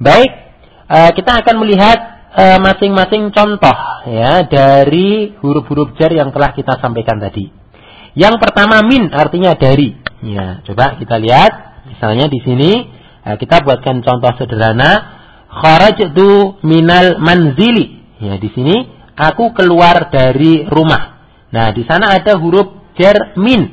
Baik, uh, kita akan melihat eh, masing-masing contoh ya dari huruf-huruf jar yang telah kita sampaikan tadi. Yang pertama min artinya dari. Ya, coba kita lihat misalnya di sini uh, kita buatkan contoh sederhana kharajtu minal manzili. Ya, di sini aku keluar dari rumah. Nah, di sana ada huruf jar min.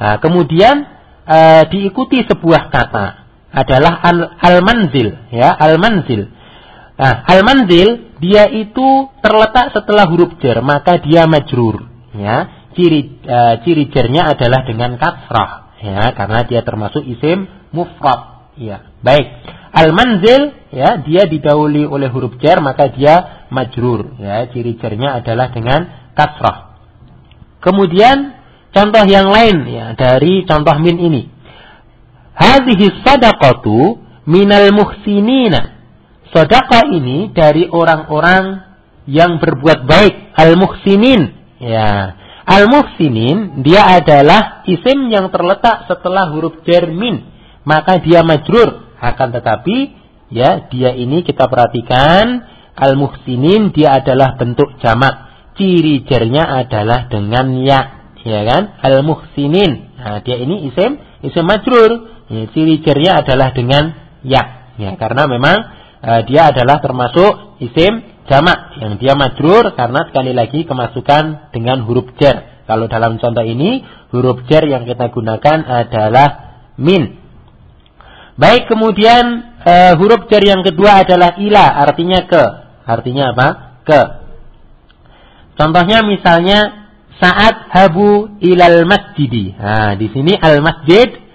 Nah, kemudian uh, diikuti sebuah kata adalah al-manzil, ya, al-manzil. Nah, al-manzil dia itu terletak setelah huruf jar, maka dia majrur, ya. Ciri uh, ciri jarnya adalah dengan kasrah, ya, karena dia termasuk isim mufrad, ya. Baik. Al-manzil ya, dia didahului oleh huruf jar, maka dia majrur, ya. Ciri jarnya adalah dengan kasrah. Kemudian contoh yang lain ya dari contoh min ini. Hadhihi sadaqatu minal muhsinina. Sedekah ini dari orang-orang yang berbuat baik, al-muhsinin. Ya. Al-muhsinin dia adalah isim yang terletak setelah huruf jar min, maka dia majrur. Akan tetapi ya, dia ini kita perhatikan al-muhsinin dia adalah bentuk jamak ciri jarnya adalah dengan ya, ya kan? Al muhsinin. Nah, dia ini isim isim majrur. Ya, ciri jarnya adalah dengan ya, ya karena memang uh, dia adalah termasuk isim jamak yang dia majrur karena sekali lagi kemasukan dengan huruf jar. Kalau dalam contoh ini huruf jar yang kita gunakan adalah min. Baik, kemudian uh, huruf jar yang kedua adalah ila, artinya ke. Artinya apa? Ke. Contohnya misalnya saat habu ilal masjidi. Nah, di sini al masjid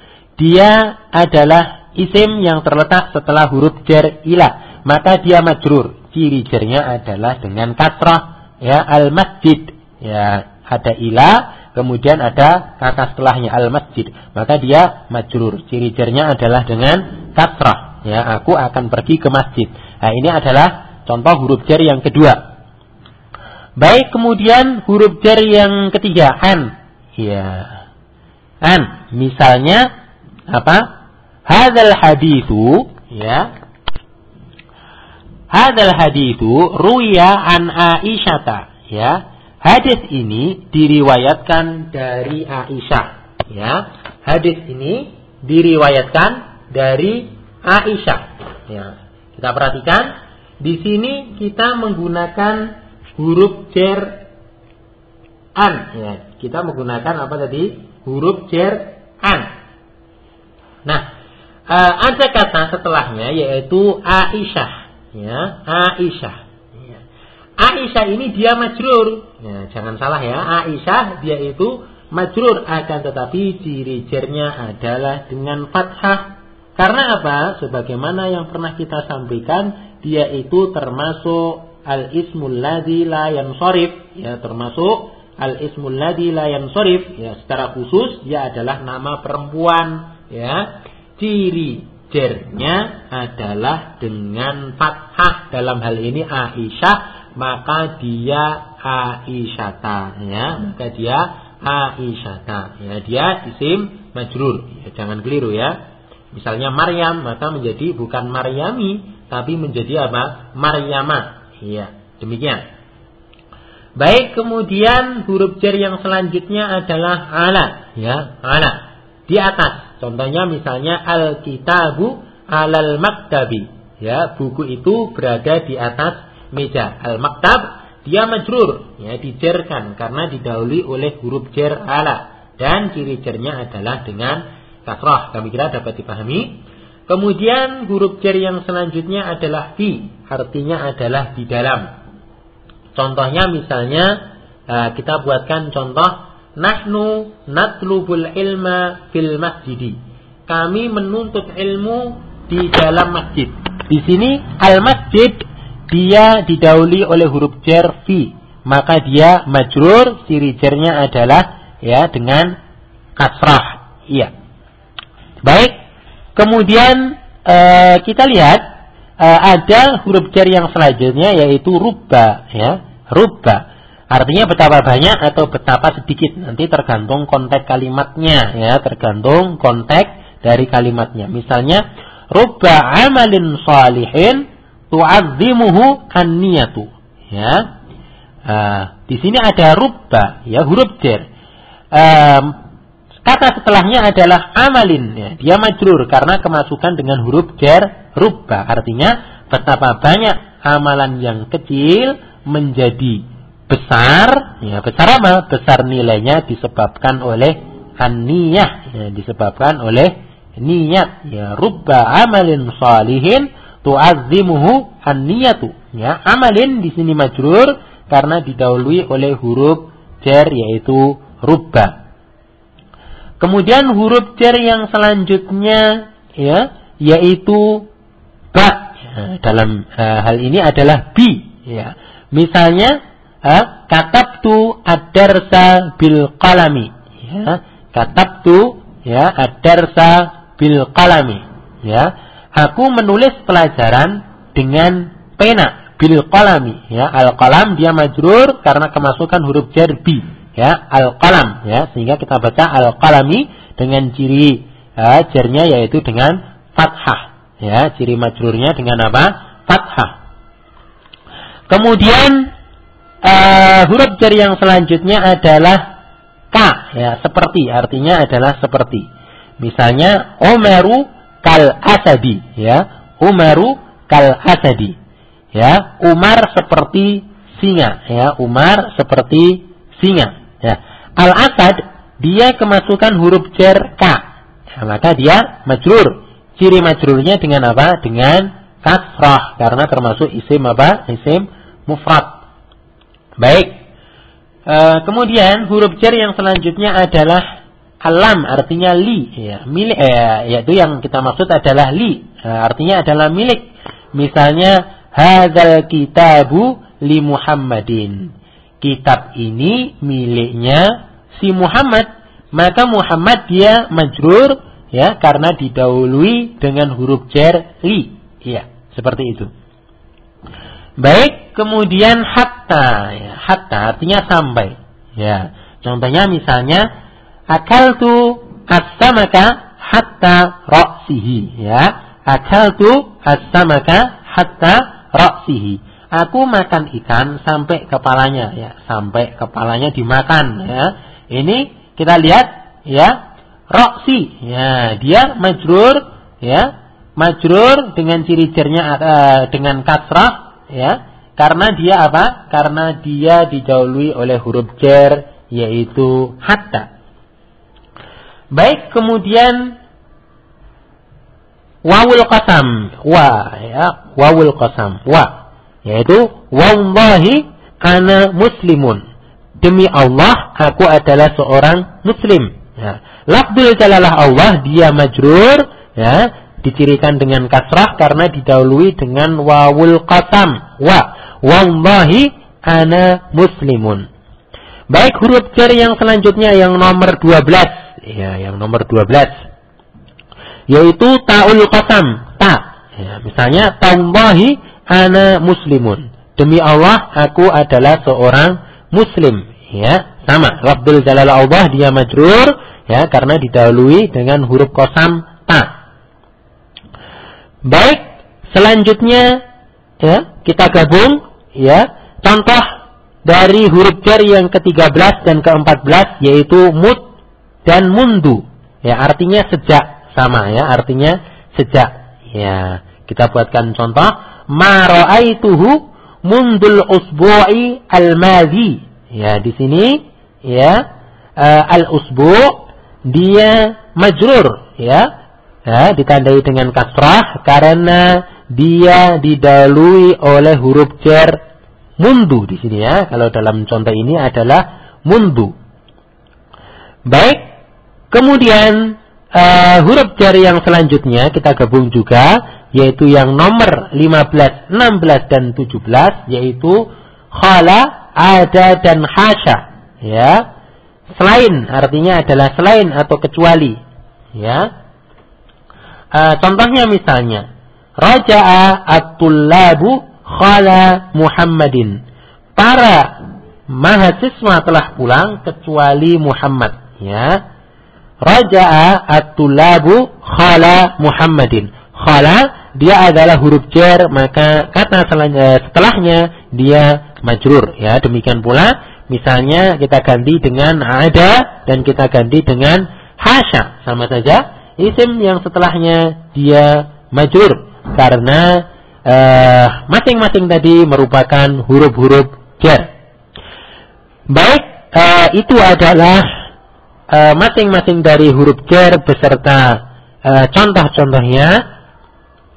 dia adalah isim yang terletak setelah huruf jar ila, maka dia majrur. Ciri jarnya adalah dengan kasrah ya al masjid. Ya, ada ila, kemudian ada kata setelahnya al masjid, maka dia majrur. Ciri jarnya adalah dengan kasrah. Ya, aku akan pergi ke masjid. Nah, ini adalah contoh huruf jar yang kedua. Baik kemudian huruf jar yang ketiga an. Ya. An. Misalnya apa? Hadal hadithu ya. Hadal hadithu ruya an Aisyata ya. Hadis ini diriwayatkan dari Aisyah ya. Hadis ini diriwayatkan dari Aisyah ya. Kita perhatikan di sini kita menggunakan huruf cer an ya kita menggunakan apa tadi huruf cer an nah uh, ada kata setelahnya yaitu Aisyah. Ya Aisyah. Ya. Aisyah ini dia majrur. Ya, jangan salah ya. Aisyah dia itu majrur. Akan tetapi ciri jernya adalah dengan fathah. Karena apa? Sebagaimana yang pernah kita sampaikan dia itu termasuk al ismul ladzi la yansarif. Ya termasuk al ismul ladzi la yansarif. Ya secara khusus dia adalah nama perempuan ya. Ciri jernya adalah dengan fathah. Dalam hal ini Aisyah maka dia Aisyata. Ya maka dia Aisyata. Ya dia isim majrur. Ya, jangan keliru ya. Misalnya Maryam maka menjadi bukan Maryami tapi menjadi apa? Maryamah Iya, demikian. Baik, kemudian huruf jar yang selanjutnya adalah ala, ya, ala. Di atas. Contohnya misalnya al-kitabu alal maktabi. Ya, buku itu berada di atas meja. Al-maktab dia majrur, ya, dijerkan karena didahului oleh huruf jar ala dan ciri jarnya adalah dengan kasrah. Kami kira dapat dipahami. Kemudian huruf jar yang selanjutnya adalah fi, artinya adalah di dalam. Contohnya misalnya eh, kita buatkan contoh nahnu natlubul ilma fil masjidi. Kami menuntut ilmu di dalam masjid. Di sini al masjid dia didahului oleh huruf jar fi, maka dia majrur, ciri jarnya adalah ya dengan kasrah. Iya. Baik, Kemudian uh, kita lihat uh, ada huruf jar yang selanjutnya yaitu rubba ya, rubba. Artinya betapa banyak atau betapa sedikit nanti tergantung konteks kalimatnya ya, tergantung konteks dari kalimatnya. Misalnya rubba amalin salihin tu'azzimuhu an-niyatu. Ya. Uh, di sini ada rubba, ya huruf jar. Um, kata setelahnya adalah amalin, ya. dia majrur karena kemasukan dengan huruf jar rubba. Artinya betapa banyak amalan yang kecil menjadi besar, ya besar apa? Besar nilainya disebabkan oleh an-niyah, ya, disebabkan oleh niat. Ya, rubba amalin salihin tu'azzimuhu an-niyatu. Ya, amalin di sini majrur karena didahului oleh huruf jar yaitu rubba. Kemudian huruf jar yang selanjutnya ya yaitu ba. Ya, dalam uh, hal ini adalah bi ya. Misalnya uh, katabtu ad-darsa bil qalami. Ya. Katabtu ya ad-darsa bil qalami. Ya. Aku menulis pelajaran dengan pena bil qalami. Ya. Al qalam dia majrur karena kemasukan huruf jar bi ya. Al qalam ya. Sehingga kita baca al qalami dengan ciri ya, jarnya yaitu dengan fathah. Ya. Ciri majrurnya dengan apa? Fathah. Kemudian uh, huruf jar yang selanjutnya adalah ka ya seperti. Artinya adalah seperti. Misalnya Omeru kal asadi ya Umaru kal asadi ya Umar seperti singa. Ya Umar seperti singa. Ya al asad dia kemasukan huruf jar ka ya, maka dia majrur. Ciri majrurnya dengan apa? Dengan kasrah. Karena termasuk isim apa? Isim mufrad baik e, kemudian huruf jar yang selanjutnya adalah Alam artinya li, ya, milik, eh, yaitu yang kita maksud adalah li, eh, artinya adalah milik. Misalnya, hadzal kitabu li Muhammadin. Kitab ini miliknya si Muhammad. Maka Muhammad dia majrur ya karena didahului dengan huruf jar li. Ya, seperti itu. Baik, kemudian hatta ya, hatta artinya sampai. Ya. Contohnya misalnya akaltu as-samaka hatta ra'sihi ya akaltu as-samaka hatta ra'sihi aku makan ikan sampai kepalanya ya sampai kepalanya dimakan ya ini kita lihat ya roksi ya dia majrur ya majrur dengan ciri jarnya uh, dengan kasrah ya karena dia apa? Karena dia dijauhi oleh huruf jar yaitu hatta. Baik kemudian wawul qasam. Wa ya. Wawul qasam. Wa. Yaitu wallahi ana muslimun. Demi Allah aku adalah seorang muslim. Ya. Lafzul jalalah Allah dia majrur ya dicirikan dengan kasrah karena didahului dengan wawul qasam wa. Wallahi ana muslimun. Baik huruf jar yang selanjutnya yang nomor 12 ya yang nomor 12 yaitu taul qasam ta. Ya, misalnya tallahi ana muslimun. Demi Allah aku adalah seorang muslim. Ya sama. Lafzul jalal Allah dia majrur. Ya karena didahului dengan huruf qasam ta baik selanjutnya ya kita gabung ya contoh dari huruf jar yang ke-13 dan ke-14 yaitu mut dan mundu. Ya, artinya sejak sama ya, artinya sejak. Ya, kita buatkan contoh, ma ra'aituhu mundul usbu'i al-madhi. Ya, di sini ya uh, al-usbu' dia majrur ya. Ya, ditandai dengan kasrah karena dia didalui oleh huruf jar mundu di sini ya. Kalau dalam contoh ini adalah mundu. Baik, Kemudian uh, huruf jari yang selanjutnya kita gabung juga yaitu yang nomor 15, 16 dan 17 yaitu khala, ada dan hasya ya. Selain artinya adalah selain atau kecuali ya. Uh, contohnya misalnya Raja'a at-tullabu khala Muhammadin. Para mahasiswa telah pulang kecuali Muhammad ya. Raja'a at-tulabu khala Muhammadin. khala dia adalah huruf jar maka kata setelahnya dia majrur ya demikian pula misalnya kita ganti dengan ada dan kita ganti dengan hasya sama saja isim yang setelahnya dia majrur karena eh, masing-masing uh, tadi merupakan huruf-huruf jar. Baik uh, itu adalah eh, masing-masing uh, dari huruf jar beserta contoh-contohnya.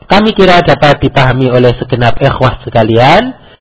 Kami kira dapat dipahami oleh segenap ikhwah sekalian